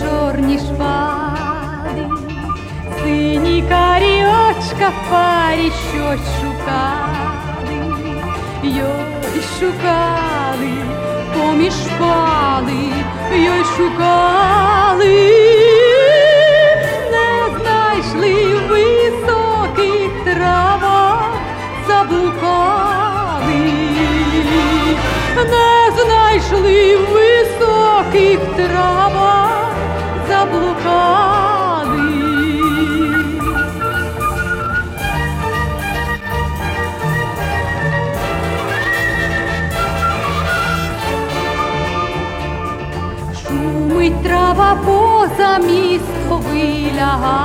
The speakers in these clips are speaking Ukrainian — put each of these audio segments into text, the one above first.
чорні шпади, сині карі очка в парі щось шукали, йой шукали, поміж шпали, йой шукали, не знайшли високих травах, заблукали, не знайшли високих травах. Шумить трава поза місто вилягає,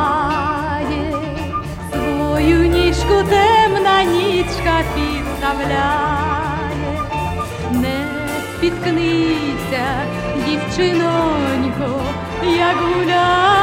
свою ніжку темна нічка підставляє, не спіткнися, дівчинонько, y aguna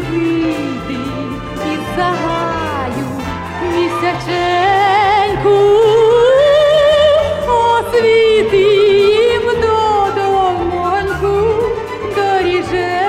ти і із загаю місяченьку, освіти їм до домоньку доріже.